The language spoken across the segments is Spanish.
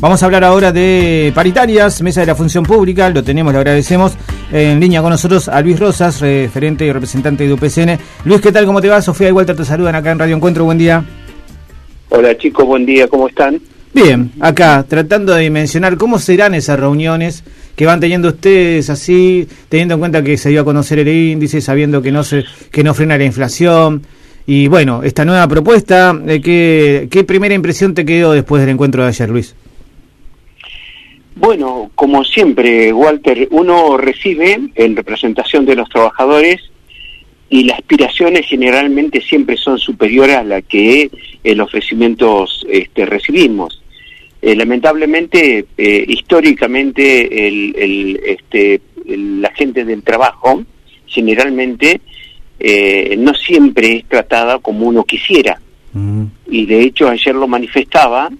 Vamos a hablar ahora de paritarias, mesa de la función pública, lo tenemos, le agradecemos. En línea con nosotros a Luis Rosas, referente y representante de UPCN. Luis, ¿qué tal? ¿Cómo te va? Sofía y Walter te saludan acá en Radio Encuentro, buen día. Hola chicos, buen día, ¿cómo están? Bien, acá tratando de dimensionar cómo serán esas reuniones que van teniendo ustedes así, teniendo en cuenta que se dio a conocer el índice, sabiendo que no se, que no frena la inflación. Y bueno, esta nueva propuesta, eh, ¿qué, ¿qué primera impresión te quedó después del encuentro de ayer, Luis? Bueno, como siempre, Walter, uno recibe en representación de los trabajadores y las aspiraciones generalmente siempre son superiores a las que el ofrecimiento este, recibimos. Eh, lamentablemente, eh, históricamente, el, el, este, la gente del trabajo generalmente eh, no siempre es tratada como uno quisiera. Mm. Y de hecho ayer lo manifestaba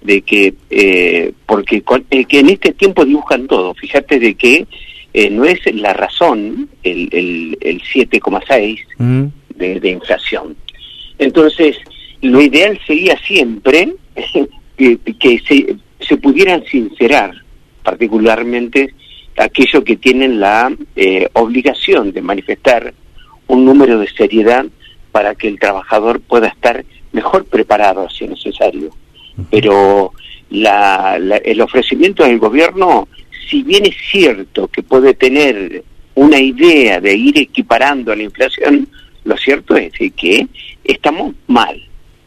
de que, eh, porque eh, que en este tiempo dibujan todo, fíjate de que no es la razón el, el, el 7,6 mm. de, de inflación. Entonces, lo ideal sería siempre que, que se, se pudieran sincerar, particularmente aquellos que tienen la obligación de manifestar un número de seriedad para que el trabajador pueda estar mejor preparado si es necesario. Pero la, el ofrecimiento del gobierno, si bien es cierto que puede tener una idea de ir equiparando la inflación, lo cierto es que estamos mal.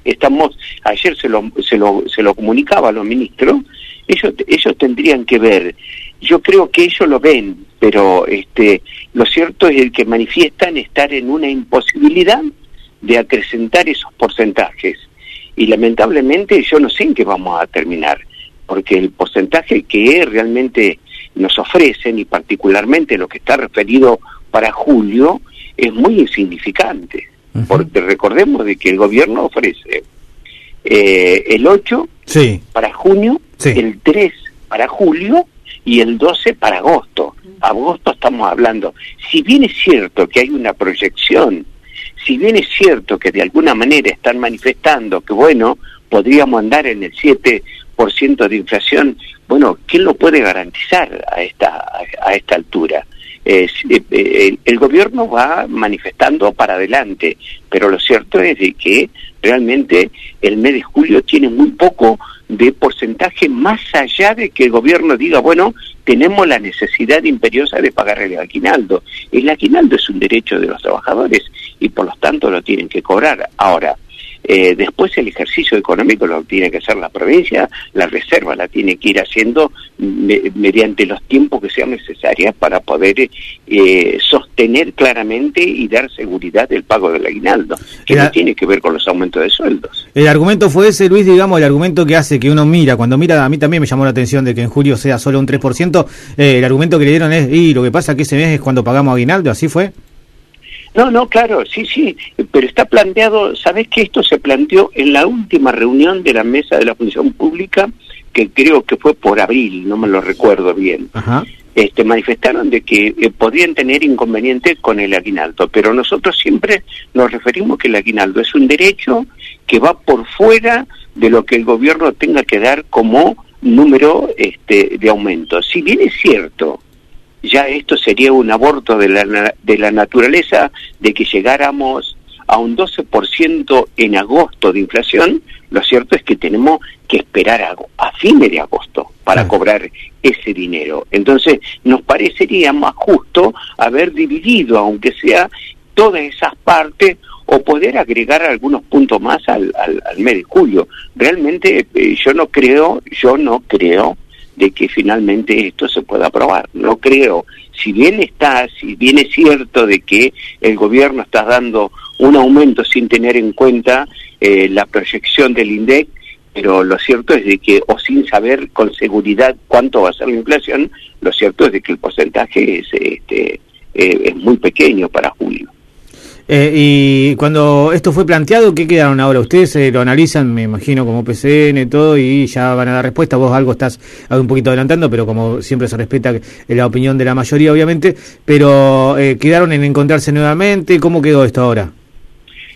Estamos, ayer se lo, se lo, se lo comunicaba a los ministros, ellos, ellos tendrían que ver yo creo que ellos lo ven, pero este, lo cierto es el que manifiestan estar en una imposibilidad de acrecentar esos porcentajes. Y lamentablemente yo no sé en qué vamos a terminar, porque el porcentaje que realmente nos ofrecen, y particularmente lo que está referido para julio, es muy insignificante. Porque recordemos de que el gobierno ofrece eh, el 8 sí. para junio, el 3 para julio y el 12 para agosto. Agosto estamos hablando. Si bien es cierto que hay una proyección, si bien es cierto que de alguna manera están manifestando que, bueno, podríamos andar en el 7% de inflación, bueno, ¿quién lo puede garantizar a esta, a esta altura? Eh, eh, el, gobierno va manifestando para adelante, pero lo cierto es de que realmente el mes de julio tiene muy poco de porcentaje más allá de que el gobierno diga, bueno, tenemos la necesidad imperiosa de pagar el aguinaldo. El aguinaldo es un derecho de los trabajadores y por lo tanto lo tienen que cobrar. Ahora, eh, después el ejercicio económico lo tiene que hacer la provincia, la reserva la tiene que ir haciendo mediante los tiempos que sean necesarios para poder eh, sostener claramente y dar seguridad del pago del aguinaldo, que no tiene que ver con los aumentos de sueldos. El argumento fue ese, Luis, digamos, el argumento que hace que uno mira, cuando mira, a mí también me llamó la atención de que en julio sea solo un 3%, eh, el argumento que le dieron es, y lo que pasa que ese mes es cuando pagamos aguinaldo, ¿así fue? No, no, claro, sí, sí, pero está planteado, ¿sabes que esto se planteó en la última reunión de la mesa de la función pública, que creo que fue por abril, no me lo recuerdo bien? Este, manifestaron de que eh, podían tener inconveniente con el aguinaldo, pero nosotros siempre nos referimos que el aguinaldo es un derecho que va por fuera de lo que el gobierno tenga que dar como número este, de aumento. Si bien es cierto ya esto sería un aborto de la, de la naturaleza de que llegáramos a un 12% en agosto de inflación, lo cierto es que tenemos que esperar a, a fines de agosto para cobrar ese dinero. Entonces, nos parecería más justo haber dividido, aunque sea todas esas partes, o poder agregar algunos puntos más al, al, al mes de julio. Realmente eh, yo no creo, yo no creo de que finalmente esto se pueda aprobar. No creo, si bien está, si bien es cierto de que el gobierno está dando un aumento sin tener en cuenta eh, la proyección del INDEC, pero lo cierto es de que, o sin saber con seguridad cuánto va a ser la inflación, lo cierto es de que el porcentaje es, este, eh, es muy pequeño para julio. Eh, y cuando esto fue planteado, ¿qué quedaron ahora? Ustedes eh, lo analizan, me imagino, como PCN, todo, y ya van a dar respuesta. Vos algo estás un poquito adelantando, pero como siempre se respeta la opinión de la mayoría, obviamente. Pero eh, quedaron en encontrarse nuevamente. ¿Cómo quedó esto ahora?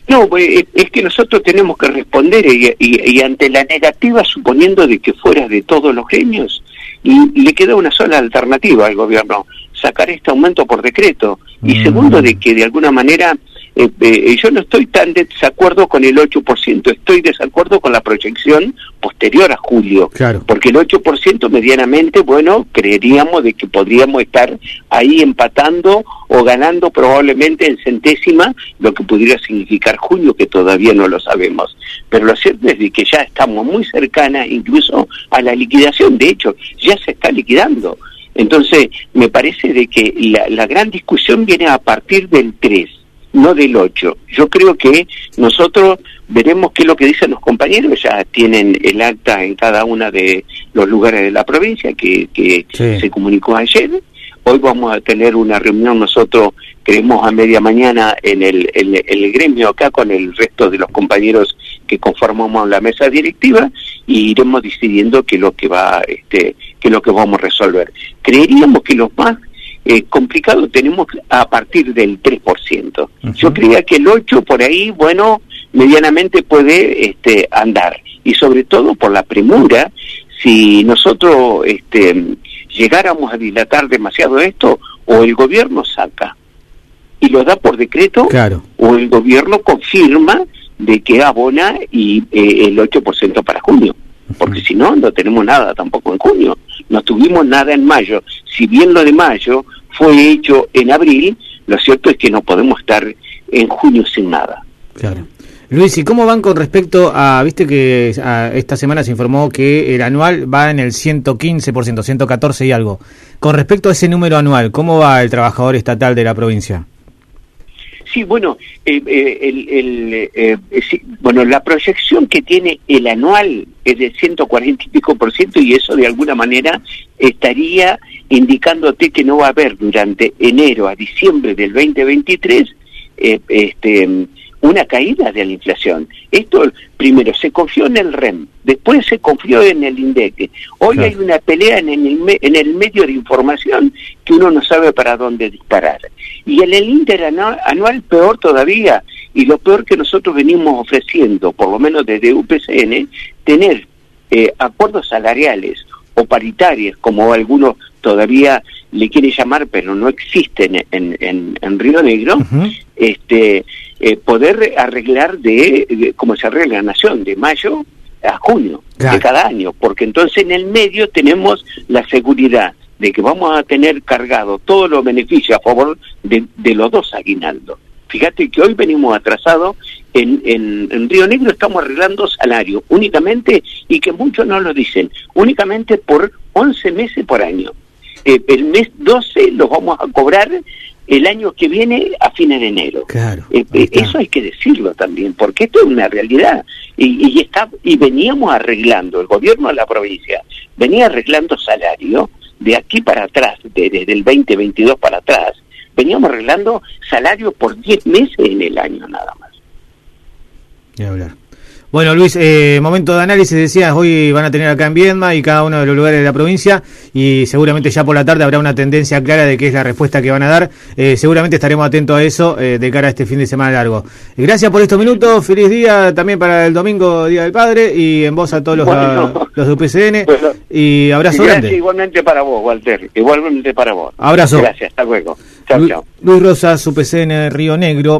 No, pues, es que nosotros tenemos que responder y, ante la negativa, suponiendo de que fuera de todos los genios, y le queda una sola alternativa al gobierno, sacar este aumento por decreto. Y mm. segundo, de que de alguna manera eh, eh, yo no estoy tan de desacuerdo con el 8%, estoy de desacuerdo con la proyección posterior a julio. Claro. Porque el 8% medianamente, bueno, creeríamos de que podríamos estar ahí empatando o ganando probablemente en centésima lo que pudiera significar junio, que todavía no lo sabemos. Pero lo cierto es de que ya estamos muy cercanas incluso a la liquidación. De hecho, ya se está liquidando. Entonces, me parece de que la, la gran discusión viene a partir del 3 no del 8. Yo creo que nosotros veremos qué es lo que dicen los compañeros, ya tienen el acta en cada uno de los lugares de la provincia que, que se comunicó ayer. Hoy vamos a tener una reunión nosotros, creemos a media mañana en el, el, gremio acá con el resto de los compañeros que conformamos la mesa directiva y iremos decidiendo qué es lo que va, este, qué es lo que vamos a resolver. Creeríamos que los más eh, complicado tenemos a partir del 3%. Yo creía que el 8 por ahí, bueno, medianamente puede este, andar. Y sobre todo por la premura, si nosotros este, llegáramos a dilatar demasiado esto, o el gobierno saca y lo da por decreto, o el gobierno confirma de que abona y eh, el 8% para junio. Porque si no, no tenemos nada tampoco en junio. No tuvimos nada en mayo. Si bien lo de mayo fue hecho en abril, lo cierto es que no podemos estar en junio sin nada. Claro. Luis, ¿y cómo van con respecto a, viste que esta semana se informó que el anual va en el 115%, 114 y algo? Con respecto a ese número anual, ¿cómo va el trabajador estatal de la provincia? Sí, bueno, eh, eh, el, eh, bueno, la proyección que tiene el anual es de 140 y pico por ciento y eso de alguna manera estaría indicándote que no va a haber durante enero a diciembre del 2023 este, una caída de la inflación. Esto primero se confió en el REM, después se confió en el INDEC. Hoy hay una pelea en el, en el medio de información que uno no sabe para dónde disparar. Y en el interanual peor todavía, y lo peor que nosotros venimos ofreciendo, por lo menos desde UPCN, tener eh, acuerdos salariales o paritarios, como algunos todavía le quieren llamar, pero no existen en, en, Río Negro, este eh, poder arreglar de, como se arregla la nación, de mayo a junio de cada año, porque entonces en el medio tenemos la seguridad de que vamos a tener cargado todos los beneficios a favor de, los dos aguinaldos. Fíjate que hoy venimos atrasados, en, en, Río Negro estamos arreglando salario únicamente, y que muchos no lo dicen, únicamente por 11 meses por año. Eh, el mes 12 los vamos a cobrar el año que viene a fines de enero. Claro, eh, eso hay que decirlo también, porque esto es una realidad. Y, y, está, y veníamos arreglando, el gobierno de la provincia venía arreglando salario de aquí para atrás, desde el 2022 para atrás, veníamos arreglando salario por 10 meses en el año nada más. hablar. Bueno, Luis, eh, momento de análisis, decías, hoy van a tener acá en Viedma y cada uno de los lugares de la provincia y seguramente ya por la tarde habrá una tendencia clara de qué es la respuesta que van a dar. Eh, seguramente estaremos atentos a eso eh, de cara a este fin de semana largo. Gracias por estos minutos, feliz día también para el domingo, Día del Padre, y en voz a todos los, los de UPCN. y abrazo grande. Igualmente para vos, Walter, igualmente para vos. Abrazo. Gracias, hasta luego. Chao, chao. Luis Rosas, UPCN Río Negro.